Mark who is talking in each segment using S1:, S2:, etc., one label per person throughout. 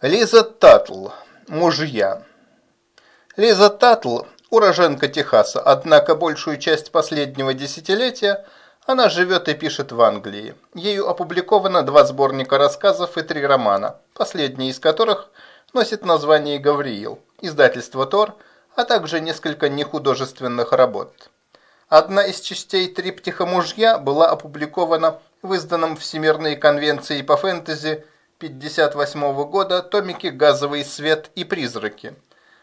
S1: Лиза Татл. Мужья. Лиза Татл – уроженка Техаса, однако большую часть последнего десятилетия она живет и пишет в Англии. Ею опубликовано два сборника рассказов и три романа, последний из которых носит название «Гавриил», издательство «Тор», а также несколько нехудожественных работ. Одна из частей триптиха «Мужья» была опубликована в изданном Всемирной конвенцией по фэнтези – 1958 года томики «Газовый свет» и «Призраки».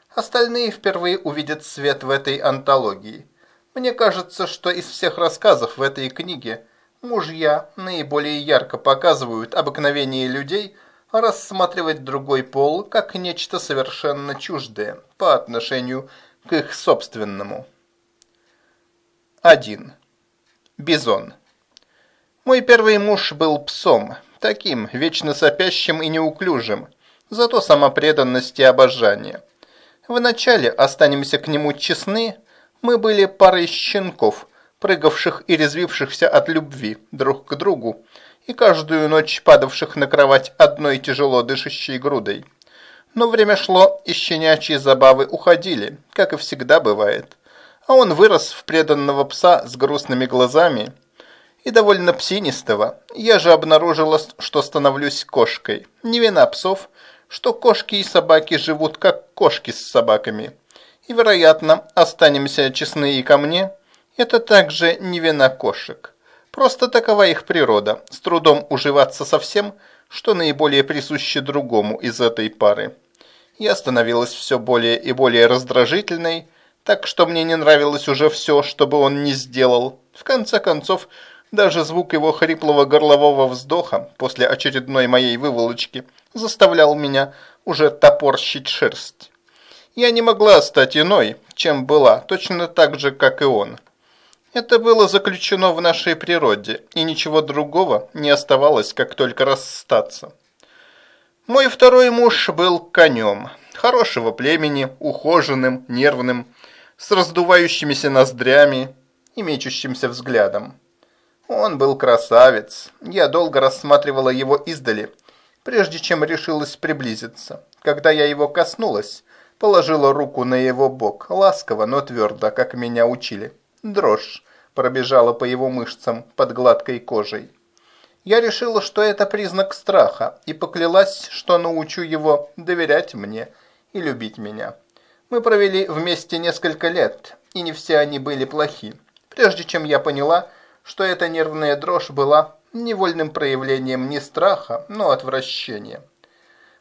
S1: Остальные впервые увидят свет в этой антологии. Мне кажется, что из всех рассказов в этой книге мужья наиболее ярко показывают обыкновение людей рассматривать другой пол как нечто совершенно чуждое по отношению к их собственному. 1. Бизон. Мой первый муж был псом, таким, вечно сопящим и неуклюжим, зато самопреданность и обожание. Вначале, останемся к нему честны, мы были парой щенков, прыгавших и резвившихся от любви друг к другу, и каждую ночь падавших на кровать одной тяжело дышащей грудой. Но время шло, и щенячьи забавы уходили, как и всегда бывает. А он вырос в преданного пса с грустными глазами – и довольно псинистого. Я же обнаружила, что становлюсь кошкой. Не вина псов, что кошки и собаки живут как кошки с собаками. И, вероятно, останемся честны и ко мне, это также не вина кошек. Просто такова их природа, с трудом уживаться со всем, что наиболее присуще другому из этой пары. Я становилась все более и более раздражительной, так что мне не нравилось уже все, что бы он ни сделал. В конце концов, даже звук его хриплого горлового вздоха после очередной моей выволочки заставлял меня уже топорщить шерсть. Я не могла стать иной, чем была, точно так же, как и он. Это было заключено в нашей природе, и ничего другого не оставалось, как только расстаться. Мой второй муж был конем, хорошего племени, ухоженным, нервным, с раздувающимися ноздрями и мечущимся взглядом. Он был красавец. Я долго рассматривала его издали, прежде чем решилась приблизиться. Когда я его коснулась, положила руку на его бок, ласково, но твердо, как меня учили. Дрожь пробежала по его мышцам под гладкой кожей. Я решила, что это признак страха, и поклялась, что научу его доверять мне и любить меня. Мы провели вместе несколько лет, и не все они были плохи. Прежде чем я поняла, что эта нервная дрожь была невольным проявлением не страха, но отвращения.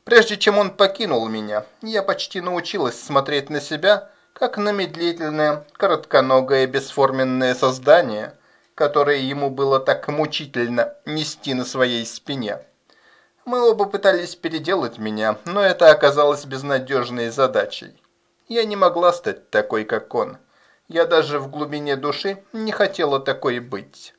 S1: Прежде чем он покинул меня, я почти научилась смотреть на себя, как на медлительное, коротконогое, бесформенное создание, которое ему было так мучительно нести на своей спине. Мы оба пытались переделать меня, но это оказалось безнадежной задачей. Я не могла стать такой, как он. Я даже в глубине души не хотела такой быть.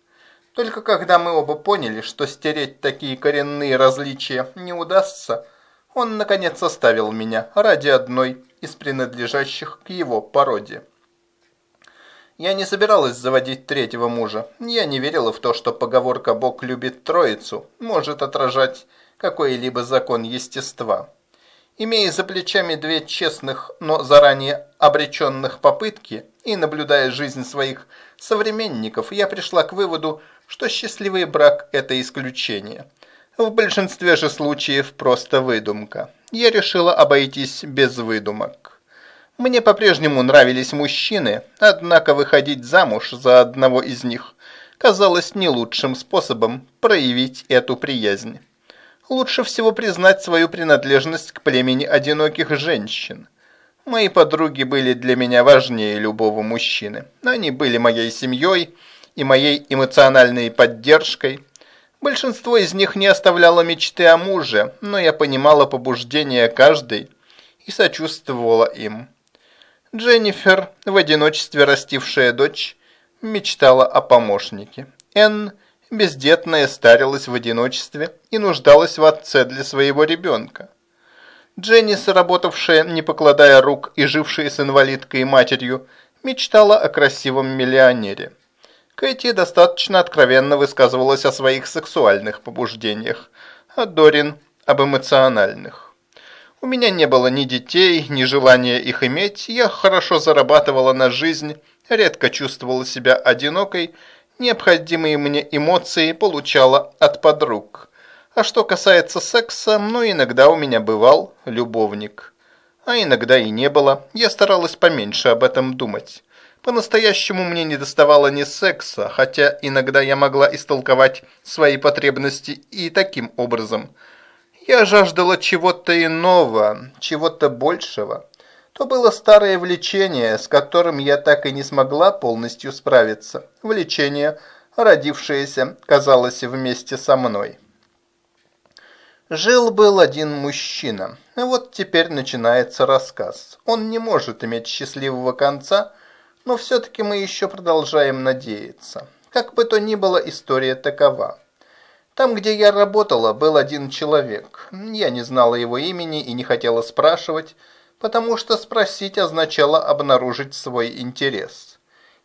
S1: Только когда мы оба поняли, что стереть такие коренные различия не удастся, он, наконец, оставил меня ради одной из принадлежащих к его породе. Я не собиралась заводить третьего мужа. Я не верила в то, что поговорка «Бог любит троицу» может отражать какой-либо закон естества. Имея за плечами две честных, но заранее обреченных попытки и наблюдая жизнь своих современников, я пришла к выводу, что счастливый брак – это исключение. В большинстве же случаев просто выдумка. Я решила обойтись без выдумок. Мне по-прежнему нравились мужчины, однако выходить замуж за одного из них казалось не лучшим способом проявить эту приязнь лучше всего признать свою принадлежность к племени одиноких женщин. Мои подруги были для меня важнее любого мужчины. Они были моей семьей и моей эмоциональной поддержкой. Большинство из них не оставляло мечты о муже, но я понимала побуждения каждой и сочувствовала им. Дженнифер, в одиночестве растившая дочь, мечтала о помощнике. Энн – бездетная старилась в одиночестве и нуждалась в отце для своего ребенка. Дженнис, работавшая, не покладая рук и жившая с инвалидкой и матерью, мечтала о красивом миллионере. Кэти достаточно откровенно высказывалась о своих сексуальных побуждениях, а Дорин – об эмоциональных. У меня не было ни детей, ни желания их иметь, я хорошо зарабатывала на жизнь, редко чувствовала себя одинокой, необходимые мне эмоции получала от подруг. А что касается секса, ну иногда у меня бывал любовник. А иногда и не было, я старалась поменьше об этом думать. По-настоящему мне не доставало ни секса, хотя иногда я могла истолковать свои потребности и таким образом. Я жаждала чего-то иного, чего-то большего. То было старое влечение, с которым я так и не смогла полностью справиться. Влечение, родившееся, казалось, вместе со мной. Жил-был один мужчина. Вот теперь начинается рассказ. Он не может иметь счастливого конца, но все-таки мы еще продолжаем надеяться. Как бы то ни было, история такова. Там, где я работала, был один человек. Я не знала его имени и не хотела спрашивать, потому что спросить означало обнаружить свой интерес.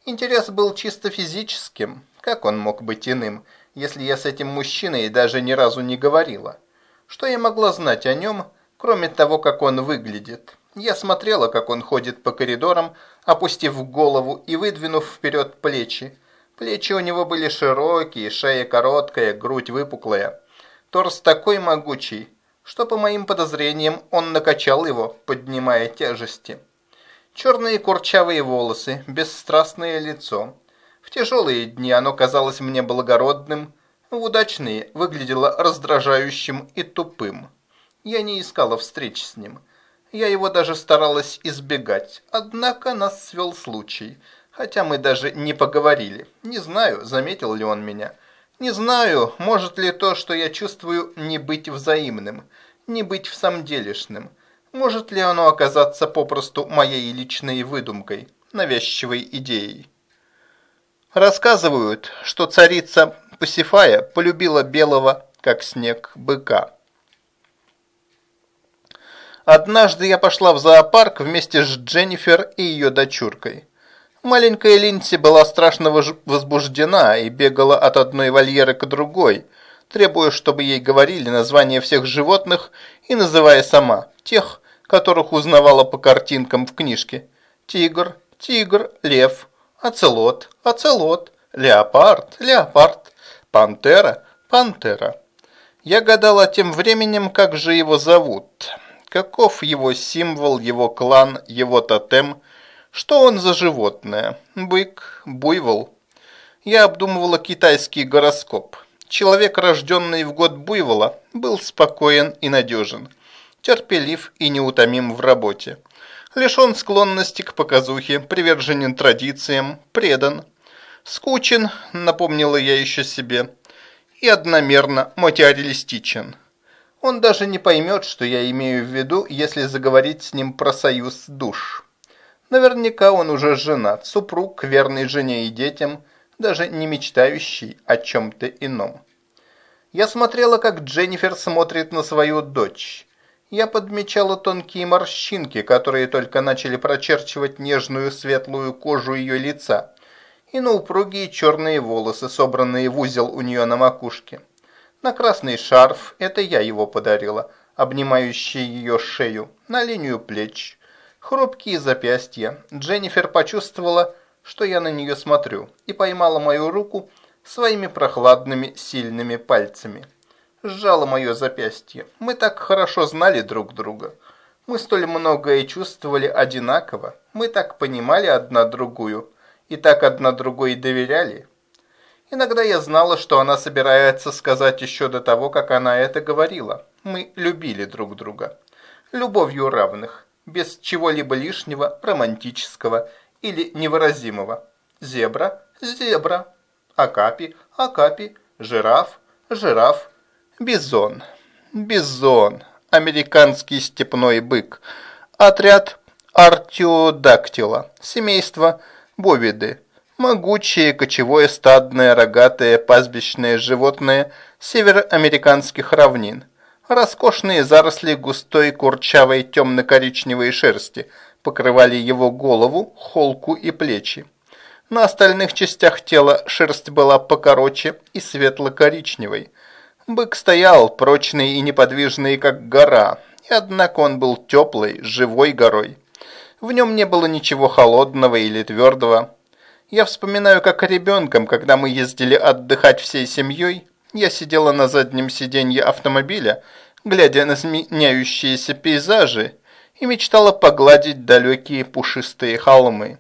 S1: Интерес был чисто физическим. Как он мог быть иным, если я с этим мужчиной даже ни разу не говорила? Что я могла знать о нем, кроме того, как он выглядит? Я смотрела, как он ходит по коридорам, опустив голову и выдвинув вперед плечи. Плечи у него были широкие, шея короткая, грудь выпуклая. Торс такой могучий, что, по моим подозрениям, он накачал его, поднимая тяжести. Черные курчавые волосы, бесстрастное лицо. В тяжелые дни оно казалось мне благородным, в удачные выглядело раздражающим и тупым. Я не искала встреч с ним. Я его даже старалась избегать, однако нас свел случай, хотя мы даже не поговорили. Не знаю, заметил ли он меня. Не знаю, может ли то, что я чувствую, не быть взаимным, не быть в самом делешным. Может ли оно оказаться попросту моей личной выдумкой, навязчивой идеей. Рассказывают, что царица Пасифая полюбила белого, как снег, быка. Однажды я пошла в зоопарк вместе с Дженнифер и ее дочуркой. Маленькая Линси была страшно возбуждена и бегала от одной вольеры к другой, требуя, чтобы ей говорили названия всех животных и называя сама тех, которых узнавала по картинкам в книжке. Тигр, тигр, лев, оцелот, оцелот, леопард, леопард, пантера, пантера. Я гадала тем временем, как же его зовут. Каков его символ, его клан, его тотем? Что он за животное? Бык? Буйвол? Я обдумывала китайский гороскоп. Человек, рожденный в год буйвола, был спокоен и надежен, терпелив и неутомим в работе. Лишен склонности к показухе, приверженен традициям, предан. Скучен, напомнила я еще себе, и одномерно материалистичен. Он даже не поймет, что я имею в виду, если заговорить с ним про союз душ. Наверняка он уже женат, супруг, верный жене и детям, даже не мечтающий о чем-то ином. Я смотрела, как Дженнифер смотрит на свою дочь. Я подмечала тонкие морщинки, которые только начали прочерчивать нежную светлую кожу ее лица, и на упругие черные волосы, собранные в узел у нее на макушке на красный шарф, это я его подарила, обнимающий ее шею, на линию плеч, хрупкие запястья. Дженнифер почувствовала, что я на нее смотрю, и поймала мою руку своими прохладными, сильными пальцами. Сжала мое запястье. Мы так хорошо знали друг друга. Мы столь многое чувствовали одинаково. Мы так понимали одна другую. И так одна другой доверяли. Иногда я знала, что она собирается сказать еще до того, как она это говорила. Мы любили друг друга. Любовью равных, без чего-либо лишнего, романтического или невыразимого. Зебра – зебра. Акапи – акапи. Жираф – жираф. Бизон – бизон. Американский степной бык. Отряд артиодактила. Семейство бовиды могучее кочевое стадное рогатое пастбищное животное североамериканских равнин. Роскошные заросли густой курчавой темно-коричневой шерсти покрывали его голову, холку и плечи. На остальных частях тела шерсть была покороче и светло-коричневой. Бык стоял, прочный и неподвижный, как гора, И однако он был теплой, живой горой. В нем не было ничего холодного или твердого. Я вспоминаю, как ребенком, когда мы ездили отдыхать всей семьей, я сидела на заднем сиденье автомобиля, глядя на сменяющиеся пейзажи, и мечтала погладить далекие пушистые холмы.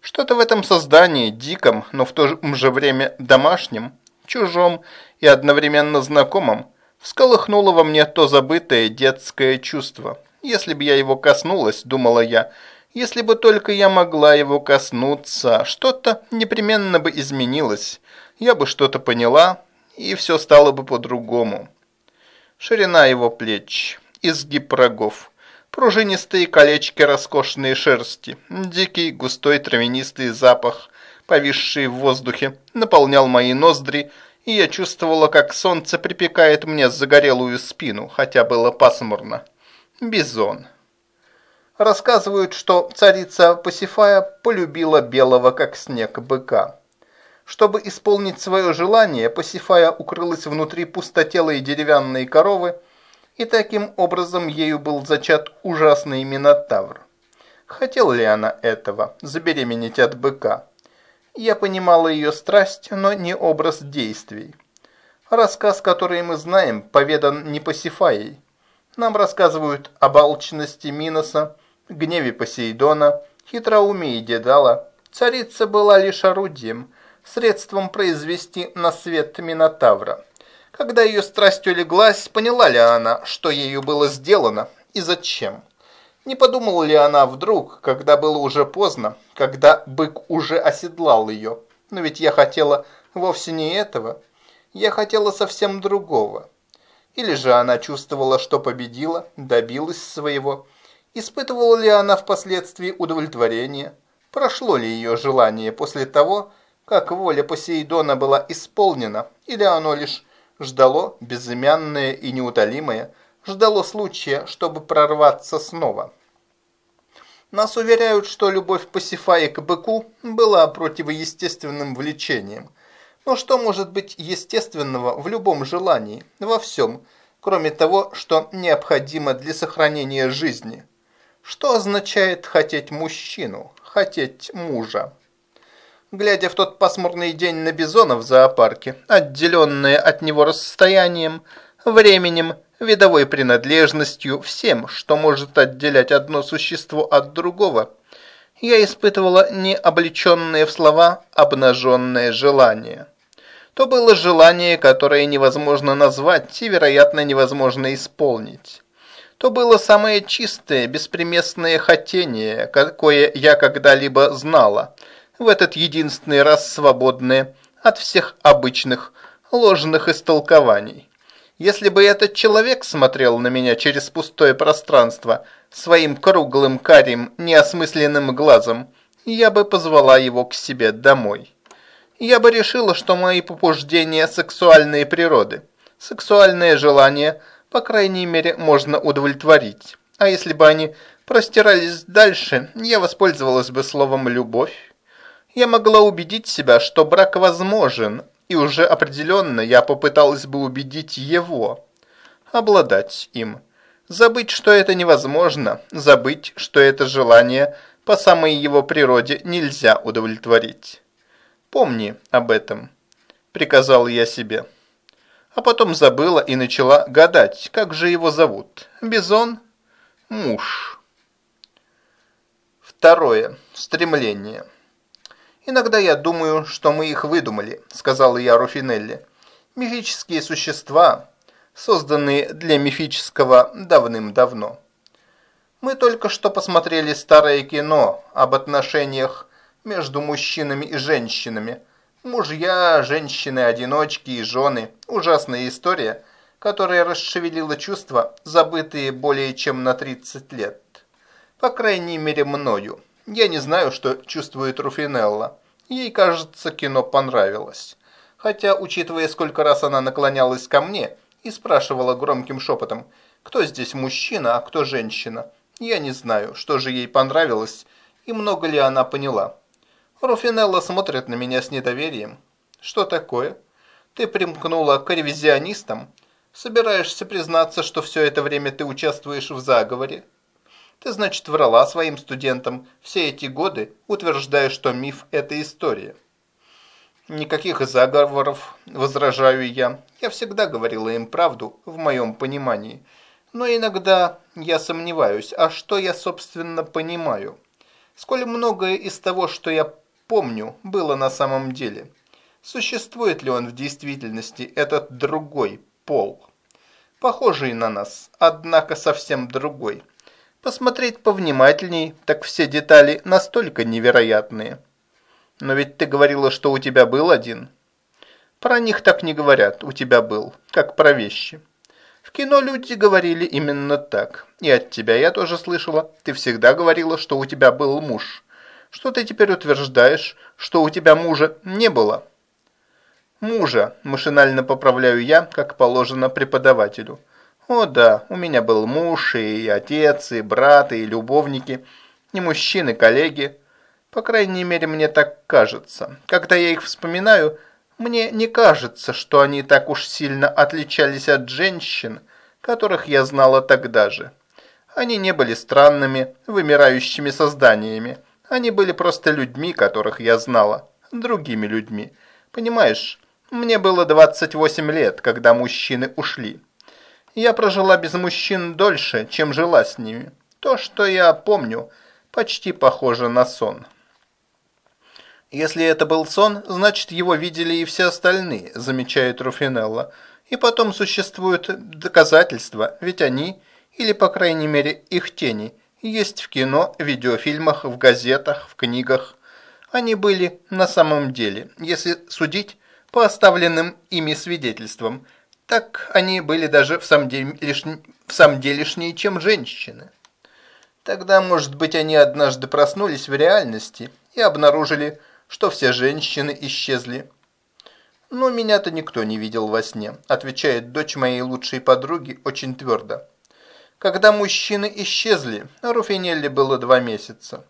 S1: Что-то в этом создании, диком, но в то же время домашнем, чужом и одновременно знакомом, всколыхнуло во мне то забытое детское чувство. Если бы я его коснулась, думала я, если бы только я могла его коснуться, что-то непременно бы изменилось, я бы что-то поняла, и все стало бы по-другому. Ширина его плеч, изгиб рогов, пружинистые колечки роскошной шерсти, дикий густой травянистый запах, повисший в воздухе, наполнял мои ноздри, и я чувствовала, как солнце припекает мне загорелую спину, хотя было пасмурно. Бизон. Рассказывают, что царица Пасифая полюбила белого, как снег, быка. Чтобы исполнить свое желание, Пасифая укрылась внутри пустотелой деревянной коровы, и таким образом ею был зачат ужасный Минотавр. Хотела ли она этого, забеременеть от быка? Я понимала ее страсть, но не образ действий. Рассказ, который мы знаем, поведан не Пасифаей. Нам рассказывают об алчности Миноса, гневе Посейдона, хитроумии Дедала, царица была лишь орудием, средством произвести на свет Минотавра. Когда ее страсть улеглась, поняла ли она, что ею было сделано и зачем? Не подумала ли она вдруг, когда было уже поздно, когда бык уже оседлал ее? Но ведь я хотела вовсе не этого. Я хотела совсем другого. Или же она чувствовала, что победила, добилась своего, Испытывала ли она впоследствии удовлетворение? Прошло ли ее желание после того, как воля Посейдона была исполнена, или оно лишь ждало, безымянное и неутолимое, ждало случая, чтобы прорваться снова? Нас уверяют, что любовь Пасифаи к быку была противоестественным влечением. Но что может быть естественного в любом желании, во всем, кроме того, что необходимо для сохранения жизни? Что означает хотеть мужчину, хотеть мужа? Глядя в тот пасмурный день на бизона в зоопарке, отделенные от него расстоянием, временем, видовой принадлежностью, всем, что может отделять одно существо от другого, я испытывала необлеченное в слова обнаженное желание. То было желание, которое невозможно назвать и, вероятно, невозможно исполнить то было самое чистое, беспримесное хотение, какое я когда-либо знала, в этот единственный раз свободное от всех обычных ложных истолкований. Если бы этот человек смотрел на меня через пустое пространство своим круглым карим неосмысленным глазом, я бы позвала его к себе домой. Я бы решила, что мои побуждения сексуальной природы, сексуальное желание – по крайней мере, можно удовлетворить. А если бы они простирались дальше, я воспользовалась бы словом «любовь». Я могла убедить себя, что брак возможен, и уже определенно я попыталась бы убедить его. Обладать им. Забыть, что это невозможно, забыть, что это желание по самой его природе нельзя удовлетворить. Помни об этом, приказал я себе а потом забыла и начала гадать, как же его зовут. Бизон? Муж. Второе. Стремление. «Иногда я думаю, что мы их выдумали», — сказала я Руфинелли. «Мифические существа, созданные для мифического давным-давно. Мы только что посмотрели старое кино об отношениях между мужчинами и женщинами, Мужья, женщины-одиночки и жены. Ужасная история, которая расшевелила чувства, забытые более чем на 30 лет. По крайней мере, мною. Я не знаю, что чувствует Руфинелла. Ей, кажется, кино понравилось. Хотя, учитывая, сколько раз она наклонялась ко мне и спрашивала громким шепотом, кто здесь мужчина, а кто женщина, я не знаю, что же ей понравилось и много ли она поняла. Руфинелла смотрит на меня с недоверием. Что такое? Ты примкнула к ревизионистам? Собираешься признаться, что все это время ты участвуешь в заговоре? Ты, значит, врала своим студентам все эти годы, утверждая, что миф – это история. Никаких заговоров, возражаю я. Я всегда говорила им правду, в моем понимании. Но иногда я сомневаюсь, а что я, собственно, понимаю? Сколь многое из того, что я помню, было на самом деле. Существует ли он в действительности, этот другой пол? Похожий на нас, однако совсем другой. Посмотреть повнимательней, так все детали настолько невероятные. Но ведь ты говорила, что у тебя был один. Про них так не говорят, у тебя был, как про вещи. В кино люди говорили именно так. И от тебя я тоже слышала. Ты всегда говорила, что у тебя был муж. Что ты теперь утверждаешь, что у тебя мужа не было? Мужа, машинально поправляю я, как положено преподавателю. О да, у меня был муж, и отец, и брат, и любовники, и мужчины, коллеги. По крайней мере, мне так кажется. Когда я их вспоминаю, мне не кажется, что они так уж сильно отличались от женщин, которых я знала тогда же. Они не были странными, вымирающими созданиями. Они были просто людьми, которых я знала, другими людьми. Понимаешь, мне было 28 лет, когда мужчины ушли. Я прожила без мужчин дольше, чем жила с ними. То, что я помню, почти похоже на сон. Если это был сон, значит его видели и все остальные, замечает Руфинелла. И потом существуют доказательства, ведь они, или по крайней мере их тени, есть в кино, видеофильмах, в газетах, в книгах. Они были на самом деле, если судить по оставленным ими свидетельствам – так они были даже в самом, деле, лишь, в самом делешнее, чем женщины. Тогда, может быть, они однажды проснулись в реальности и обнаружили, что все женщины исчезли. «Но меня-то никто не видел во сне», отвечает дочь моей лучшей подруги очень твердо. Когда мужчины исчезли, Руфинелли было два месяца.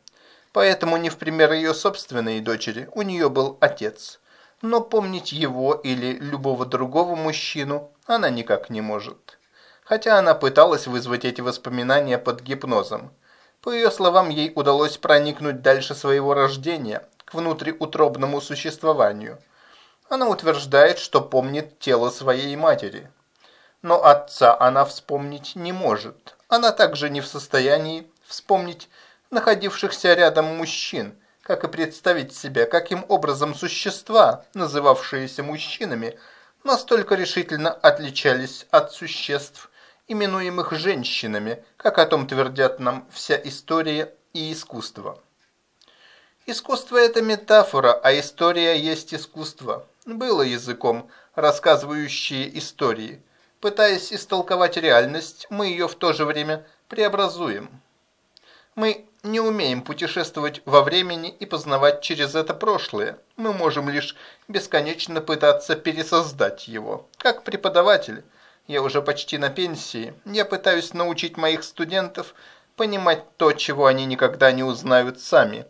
S1: Поэтому не в пример ее собственной дочери, у нее был отец но помнить его или любого другого мужчину она никак не может. Хотя она пыталась вызвать эти воспоминания под гипнозом. По ее словам, ей удалось проникнуть дальше своего рождения, к внутриутробному существованию. Она утверждает, что помнит тело своей матери. Но отца она вспомнить не может. Она также не в состоянии вспомнить находившихся рядом мужчин, как и представить себе, каким образом существа, называвшиеся мужчинами, настолько решительно отличались от существ, именуемых женщинами, как о том твердят нам вся история и искусство. Искусство – это метафора, а история есть искусство. Было языком, рассказывающие истории. Пытаясь истолковать реальность, мы ее в то же время преобразуем. Мы не умеем путешествовать во времени и познавать через это прошлое. Мы можем лишь бесконечно пытаться пересоздать его. Как преподаватель, я уже почти на пенсии, я пытаюсь научить моих студентов понимать то, чего они никогда не узнают сами.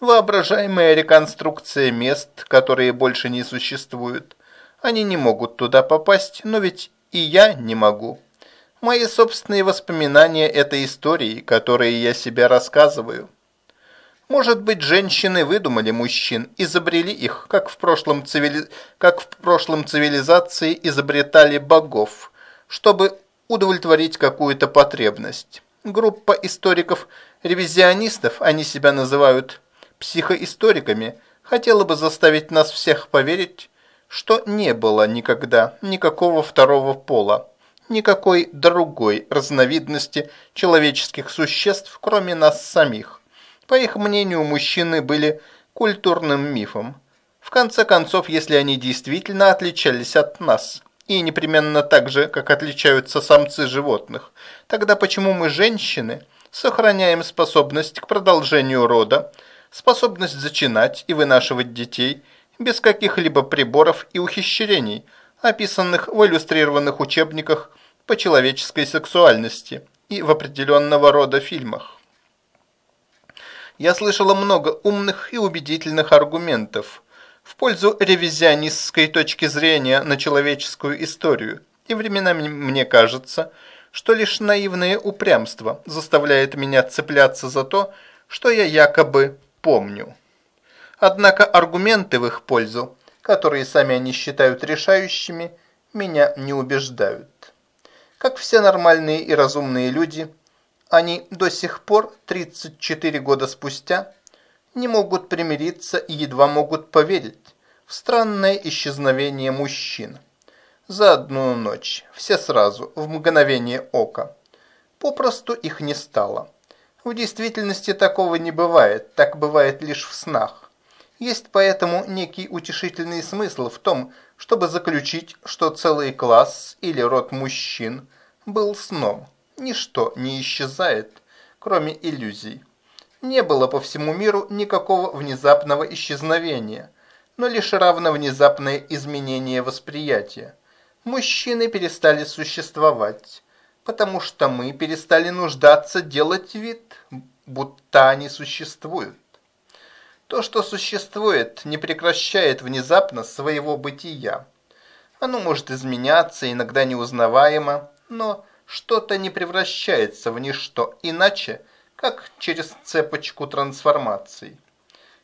S1: Воображаемая реконструкция мест, которые больше не существуют. Они не могут туда попасть, но ведь и я не могу. Мои собственные воспоминания – это истории, которые я себе рассказываю. Может быть, женщины выдумали мужчин, изобрели их, как в прошлом, цивили... как в прошлом цивилизации изобретали богов, чтобы удовлетворить какую-то потребность. Группа историков-ревизионистов, они себя называют психоисториками, хотела бы заставить нас всех поверить, что не было никогда никакого второго пола никакой другой разновидности человеческих существ, кроме нас самих. По их мнению, мужчины были культурным мифом. В конце концов, если они действительно отличались от нас, и непременно так же, как отличаются самцы животных, тогда почему мы, женщины, сохраняем способность к продолжению рода, способность зачинать и вынашивать детей без каких-либо приборов и ухищрений, описанных в иллюстрированных учебниках по человеческой сексуальности и в определенного рода фильмах. Я слышала много умных и убедительных аргументов в пользу ревизионистской точки зрения на человеческую историю И временами мне кажется, что лишь наивное упрямство заставляет меня цепляться за то, что я якобы помню. Однако аргументы в их пользу, которые сами они считают решающими, меня не убеждают. Как все нормальные и разумные люди, они до сих пор, 34 года спустя, не могут примириться и едва могут поверить в странное исчезновение мужчин. За одну ночь, все сразу, в мгновение ока. Попросту их не стало. В действительности такого не бывает, так бывает лишь в снах. Есть поэтому некий утешительный смысл в том, чтобы заключить, что целый класс или род мужчин был сном. Ничто не исчезает, кроме иллюзий. Не было по всему миру никакого внезапного исчезновения, но лишь равно внезапное изменение восприятия. Мужчины перестали существовать, потому что мы перестали нуждаться делать вид, будто они существуют. То, что существует, не прекращает внезапно своего бытия. Оно может изменяться, иногда неузнаваемо, но что-то не превращается в ничто, иначе, как через цепочку трансформаций.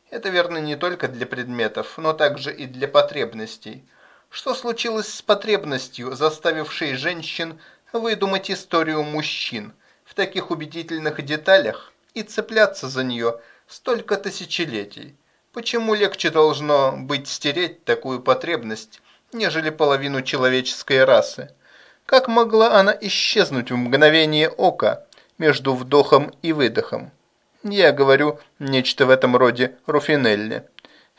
S1: Это верно не только для предметов, но также и для потребностей. Что случилось с потребностью, заставившей женщин выдумать историю мужчин в таких убедительных деталях и цепляться за нее столько тысячелетий? Почему легче должно быть стереть такую потребность, нежели половину человеческой расы? Как могла она исчезнуть в мгновение ока между вдохом и выдохом? Я говорю нечто в этом роде Руфинелли.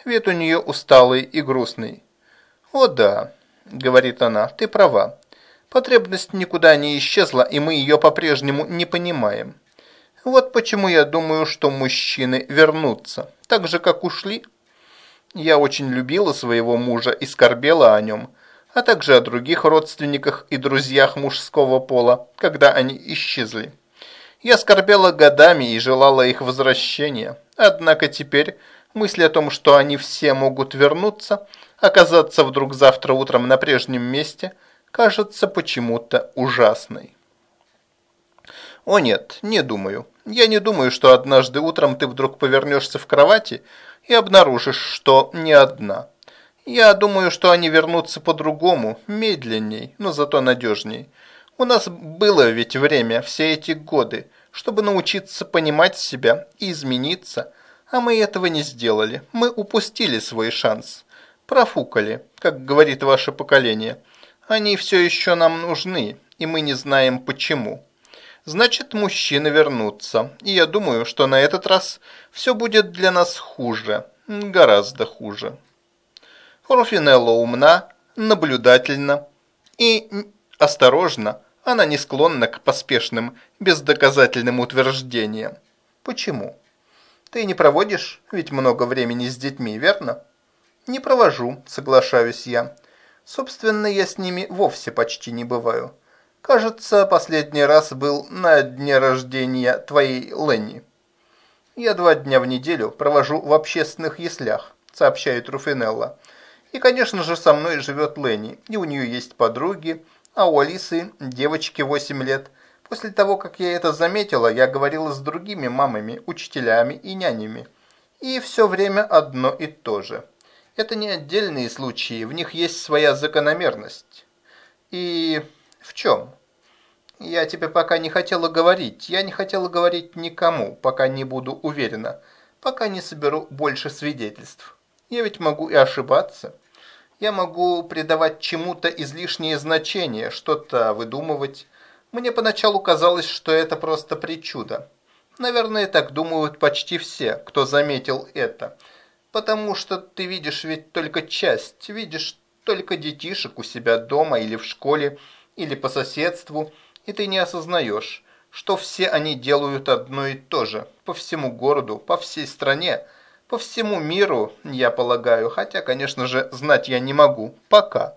S1: Вид у нее усталый и грустный. «О да», — говорит она, — «ты права. Потребность никуда не исчезла, и мы ее по-прежнему не понимаем. Вот почему я думаю, что мужчины вернутся, так же, как ушли. Я очень любила своего мужа и скорбела о нем, а также о других родственниках и друзьях мужского пола, когда они исчезли. Я скорбела годами и желала их возвращения, однако теперь мысль о том, что они все могут вернуться, оказаться вдруг завтра утром на прежнем месте, кажется почему-то ужасной. О нет, не думаю. Я не думаю, что однажды утром ты вдруг повернешься в кровати и обнаружишь, что не одна. Я думаю, что они вернутся по-другому, медленней, но зато надежней. У нас было ведь время все эти годы, чтобы научиться понимать себя и измениться, а мы этого не сделали. Мы упустили свой шанс. Профукали, как говорит ваше поколение. Они все еще нам нужны, и мы не знаем почему. Значит, мужчины вернутся, и я думаю, что на этот раз все будет для нас хуже, гораздо хуже. Руфинелла умна, наблюдательна и осторожна, она не склонна к поспешным, бездоказательным утверждениям. Почему? Ты не проводишь ведь много времени с детьми, верно? Не провожу, соглашаюсь я. Собственно, я с ними вовсе почти не бываю. Кажется, последний раз был на дне рождения твоей Ленни. Я два дня в неделю провожу в общественных яслях, сообщает Руфинелла. И, конечно же, со мной живет Ленни, и у нее есть подруги, а у Алисы девочке 8 лет. После того, как я это заметила, я говорила с другими мамами, учителями и нянями. И все время одно и то же. Это не отдельные случаи, в них есть своя закономерность. И в чем? Я тебе пока не хотела говорить. Я не хотела говорить никому, пока не буду уверена, пока не соберу больше свидетельств. Я ведь могу и ошибаться. Я могу придавать чему-то излишнее значение, что-то выдумывать. Мне поначалу казалось, что это просто причуда. Наверное, так думают почти все, кто заметил это. Потому что ты видишь ведь только часть, видишь только детишек у себя дома или в школе, или по соседству, и ты не осознаешь, что все они делают одно и то же, по всему городу, по всей стране, по всему миру, я полагаю, хотя, конечно же, знать я не могу. Пока.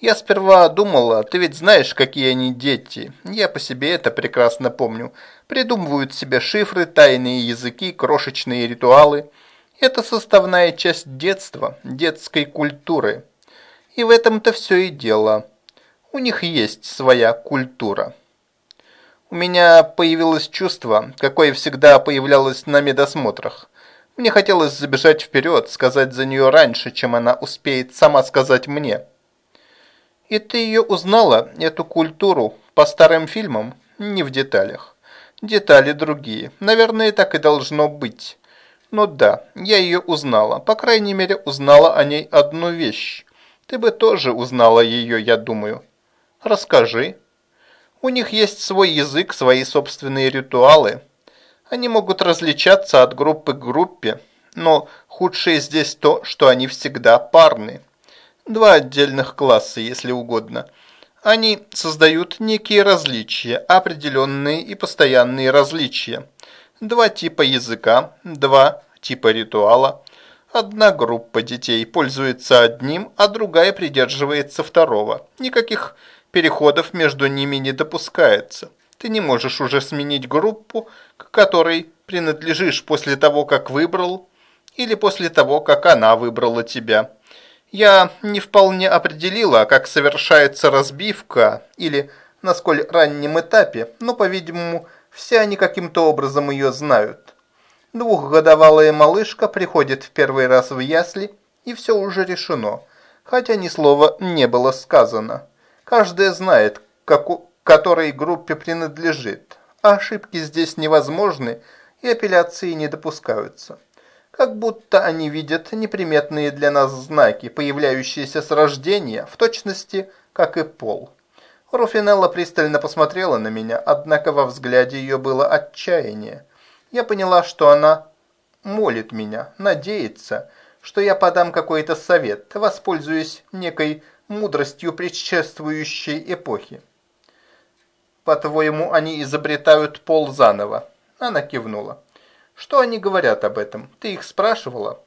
S1: Я сперва думала, ты ведь знаешь, какие они дети. Я по себе это прекрасно помню. Придумывают себе шифры, тайные языки, крошечные ритуалы. Это составная часть детства, детской культуры. И в этом-то все и дело. У них есть своя культура. У меня появилось чувство, какое всегда появлялось на медосмотрах. Мне хотелось забежать вперед, сказать за нее раньше, чем она успеет сама сказать мне. И ты ее узнала, эту культуру, по старым фильмам, не в деталях. Детали другие. Наверное, так и должно быть. Но да, я ее узнала. По крайней мере, узнала о ней одну вещь. Ты бы тоже узнала ее, я думаю. Расскажи. У них есть свой язык, свои собственные ритуалы. Они могут различаться от группы к группе, но худшее здесь то, что они всегда парны. Два отдельных класса, если угодно. Они создают некие различия, определенные и постоянные различия. Два типа языка, два типа ритуала. Одна группа детей пользуется одним, а другая придерживается второго. Никаких переходов между ними не допускается. Ты не можешь уже сменить группу, к которой принадлежишь после того, как выбрал, или после того, как она выбрала тебя. Я не вполне определила, как совершается разбивка или на сколь раннем этапе, но, по-видимому, все они каким-то образом ее знают. Двухгодовалая малышка приходит в первый раз в ясли, и все уже решено, хотя ни слова не было сказано. Каждая знает, как которой группе принадлежит. А ошибки здесь невозможны и апелляции не допускаются. Как будто они видят неприметные для нас знаки, появляющиеся с рождения, в точности, как и пол. Руфинелла пристально посмотрела на меня, однако во взгляде ее было отчаяние. Я поняла, что она молит меня, надеется, что я подам какой-то совет, воспользуюсь некой мудростью предшествующей эпохи. По-твоему, они изобретают пол заново? Она кивнула. Что они говорят об этом? Ты их спрашивала?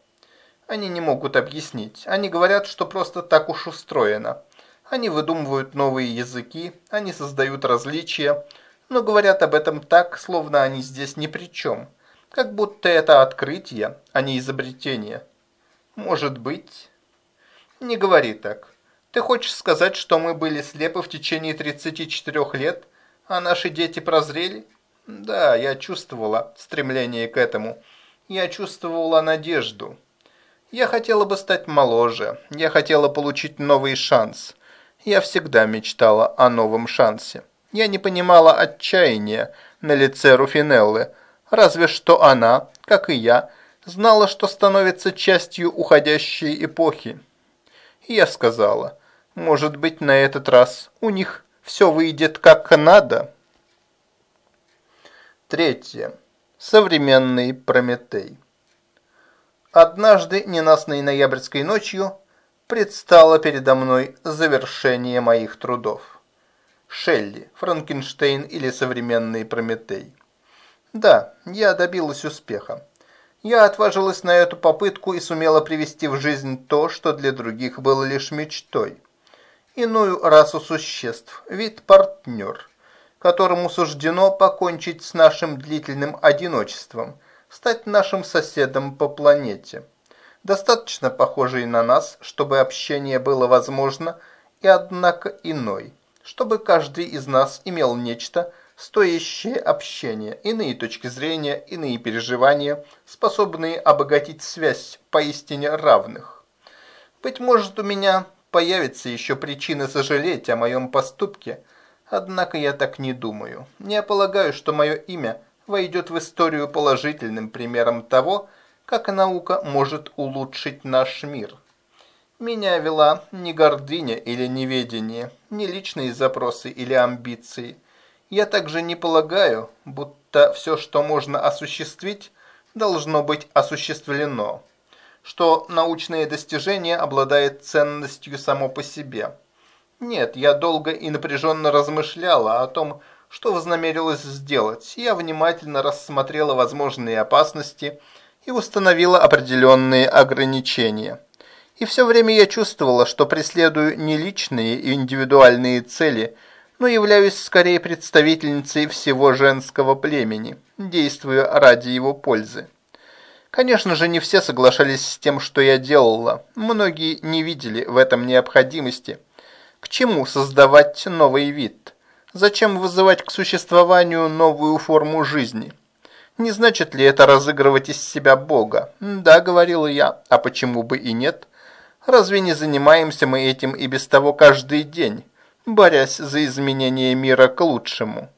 S1: Они не могут объяснить. Они говорят, что просто так уж устроено. Они выдумывают новые языки, они создают различия, но говорят об этом так, словно они здесь ни при чем. Как будто это открытие, а не изобретение. Может быть. Не говори так. Ты хочешь сказать, что мы были слепы в течение 34 лет, а наши дети прозрели? Да, я чувствовала стремление к этому. Я чувствовала надежду. Я хотела бы стать моложе. Я хотела получить новый шанс. Я всегда мечтала о новом шансе. Я не понимала отчаяния на лице Руфинеллы, разве что она, как и я, знала, что становится частью уходящей эпохи. Я сказала, может быть, на этот раз у них все выйдет как надо. Третье. Современный Прометей. Однажды, ненастной ноябрьской ночью, предстало передо мной завершение моих трудов. Шелли, Франкенштейн или современный Прометей. Да, я добилась успеха. Я отважилась на эту попытку и сумела привести в жизнь то, что для других было лишь мечтой. Иную расу существ, вид партнер, которому суждено покончить с нашим длительным одиночеством, стать нашим соседом по планете. Достаточно похожий на нас, чтобы общение было возможно, и однако иной, чтобы каждый из нас имел нечто, стоящее общения, иные точки зрения, иные переживания, способные обогатить связь поистине равных. Быть может, у меня появится еще причина сожалеть о моем поступке, однако я так не думаю. Я полагаю, что мое имя войдет в историю положительным примером того, как наука может улучшить наш мир. Меня вела не гордыня или неведение, не личные запросы или амбиции – я также не полагаю, будто все, что можно осуществить, должно быть осуществлено, что научное достижение обладает ценностью само по себе. Нет, я долго и напряженно размышляла о том, что вознамерилась сделать. Я внимательно рассмотрела возможные опасности и установила определенные ограничения. И все время я чувствовала, что преследую не личные и индивидуальные цели – но являюсь скорее представительницей всего женского племени, действуя ради его пользы. Конечно же, не все соглашались с тем, что я делала. Многие не видели в этом необходимости. К чему создавать новый вид? Зачем вызывать к существованию новую форму жизни? Не значит ли это разыгрывать из себя Бога? Да, говорил я, а почему бы и нет? Разве не занимаемся мы этим и без того каждый день, борясь за изменение мира к лучшему?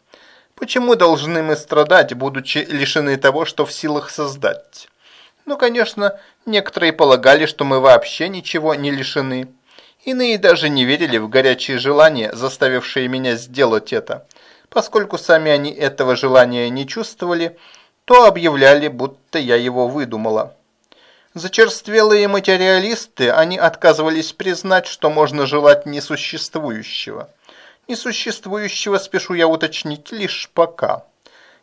S1: Почему должны мы страдать, будучи лишены того, что в силах создать? Ну, конечно, некоторые полагали, что мы вообще ничего не лишены. Иные даже не верили в горячие желания, заставившие меня сделать это. Поскольку сами они этого желания не чувствовали, то объявляли, будто я его выдумала. Зачерствелые материалисты, они отказывались признать, что можно желать несуществующего. Несуществующего, спешу я уточнить, лишь пока.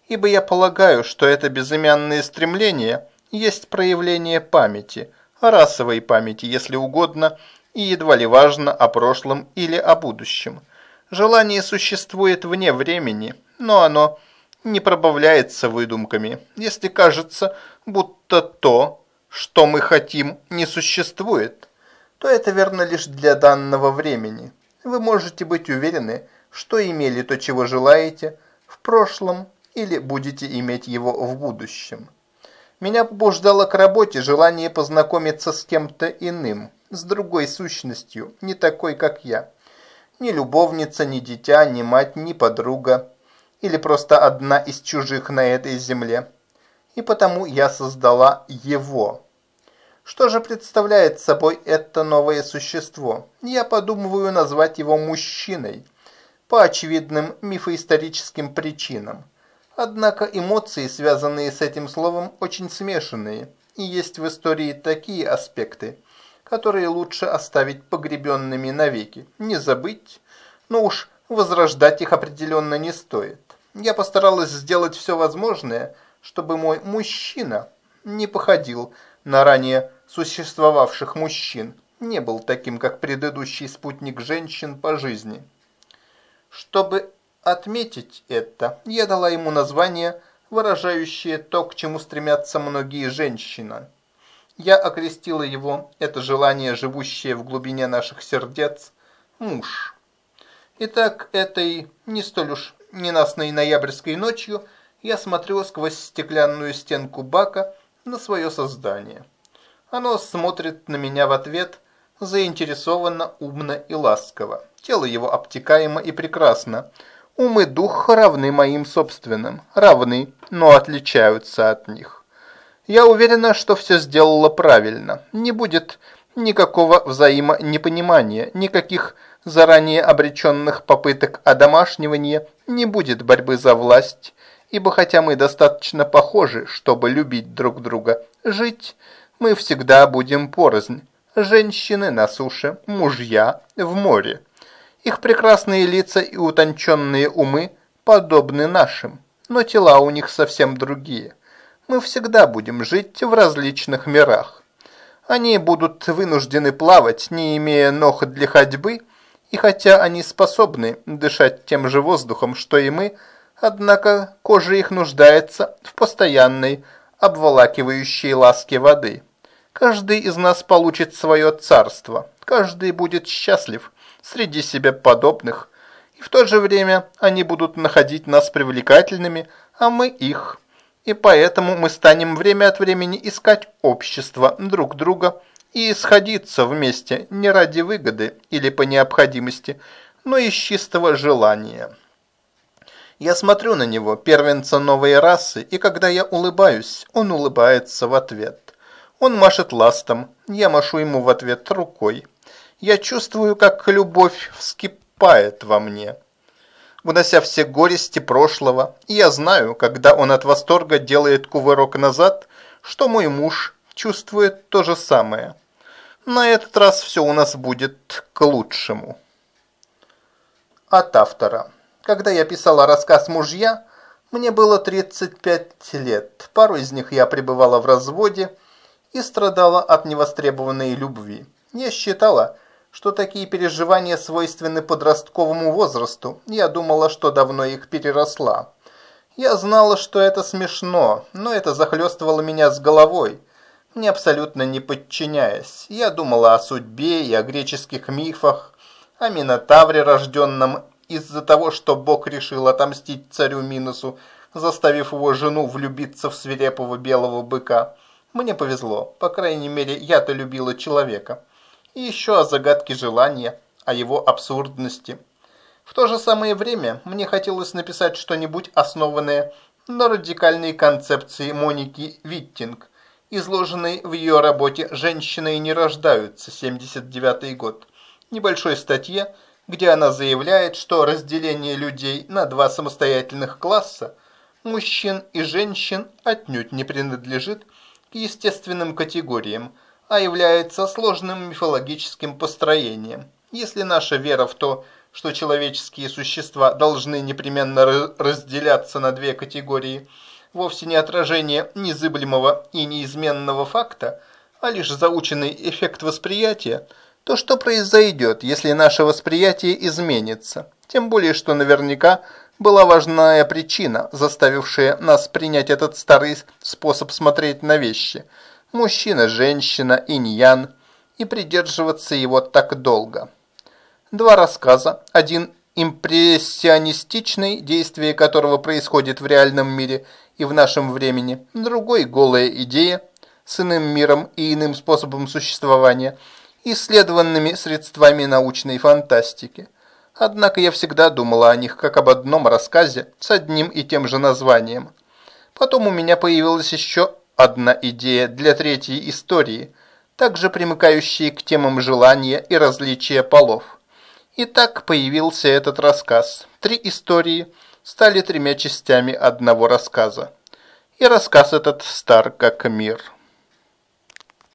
S1: Ибо я полагаю, что это безымянное стремление есть проявление памяти, расовой памяти, если угодно, и едва ли важно о прошлом или о будущем. Желание существует вне времени, но оно не пробавляется выдумками, если кажется, будто то, что мы хотим, не существует, то это верно лишь для данного времени. Вы можете быть уверены, что имели то, чего желаете, в прошлом или будете иметь его в будущем. Меня побуждало к работе желание познакомиться с кем-то иным, с другой сущностью, не такой, как я. Ни любовница, ни дитя, ни мать, ни подруга, или просто одна из чужих на этой земле. И потому я создала его. Что же представляет собой это новое существо? Я подумываю назвать его мужчиной, по очевидным мифоисторическим причинам. Однако эмоции, связанные с этим словом, очень смешанные, и есть в истории такие аспекты, которые лучше оставить погребенными навеки, не забыть, но уж возрождать их определенно не стоит. Я постаралась сделать все возможное, чтобы мой мужчина не походил на ранее существовавших мужчин, не был таким, как предыдущий спутник женщин по жизни. Чтобы отметить это, я дала ему название, выражающее то, к чему стремятся многие женщины. Я окрестила его, это желание, живущее в глубине наших сердец, муж. Итак, этой не столь уж ненастной ноябрьской ночью я смотрел сквозь стеклянную стенку бака на свое создание. Оно смотрит на меня в ответ заинтересованно, умно и ласково. Тело его обтекаемо и прекрасно. Ум и дух равны моим собственным, равны, но отличаются от них. Я уверена, что все сделала правильно. Не будет никакого взаимонепонимания, никаких заранее обреченных попыток одомашнивания, не будет борьбы за власть, ибо хотя мы достаточно похожи, чтобы любить друг друга, жить мы всегда будем порознь. Женщины на суше, мужья в море. Их прекрасные лица и утонченные умы подобны нашим, но тела у них совсем другие. Мы всегда будем жить в различных мирах. Они будут вынуждены плавать, не имея ног для ходьбы, и хотя они способны дышать тем же воздухом, что и мы, однако кожа их нуждается в постоянной обволакивающей ласке воды. Каждый из нас получит свое царство, каждый будет счастлив среди себя подобных, и в то же время они будут находить нас привлекательными, а мы их. И поэтому мы станем время от времени искать общество друг друга, и сходиться вместе не ради выгоды или по необходимости, но из чистого желания. Я смотрю на него, первенца новой расы, и когда я улыбаюсь, он улыбается в ответ. Он машет ластом, я машу ему в ответ рукой. Я чувствую, как любовь вскипает во мне, вынося все горести прошлого, и я знаю, когда он от восторга делает кувырок назад, что мой муж чувствует то же самое. На этот раз все у нас будет к лучшему. От автора. Когда я писала рассказ «Мужья», мне было 35 лет. Пару из них я пребывала в разводе и страдала от невостребованной любви. Я считала, что такие переживания свойственны подростковому возрасту. Я думала, что давно их переросла. Я знала, что это смешно, но это захлестывало меня с головой мне абсолютно не подчиняясь. Я думала о судьбе и о греческих мифах, о Минотавре, рожденном из-за того, что Бог решил отомстить царю Миносу, заставив его жену влюбиться в свирепого белого быка. Мне повезло, по крайней мере, я-то любила человека. И еще о загадке желания, о его абсурдности. В то же самое время мне хотелось написать что-нибудь основанное на радикальной концепции Моники Виттинг, изложенной в ее работе «Женщины не рождаются. 79 год», небольшой статье, где она заявляет, что разделение людей на два самостоятельных класса, мужчин и женщин, отнюдь не принадлежит естественным категориям, а является сложным мифологическим построением. Если наша вера в то, что человеческие существа должны непременно разделяться на две категории, вовсе не отражение незыблемого и неизменного факта, а лишь заученный эффект восприятия – то что произойдет, если наше восприятие изменится? Тем более, что наверняка была важная причина, заставившая нас принять этот старый способ смотреть на вещи. Мужчина, женщина, иньян. И придерживаться его так долго. Два рассказа. Один импрессионистичный, действие которого происходит в реальном мире и в нашем времени. Другой – голая идея с иным миром и иным способом существования – исследованными средствами научной фантастики. Однако я всегда думала о них как об одном рассказе с одним и тем же названием. Потом у меня появилась еще одна идея для третьей истории, также примыкающей к темам желания и различия полов. И так появился этот рассказ. Три истории стали тремя частями одного рассказа. И рассказ этот стар как мир.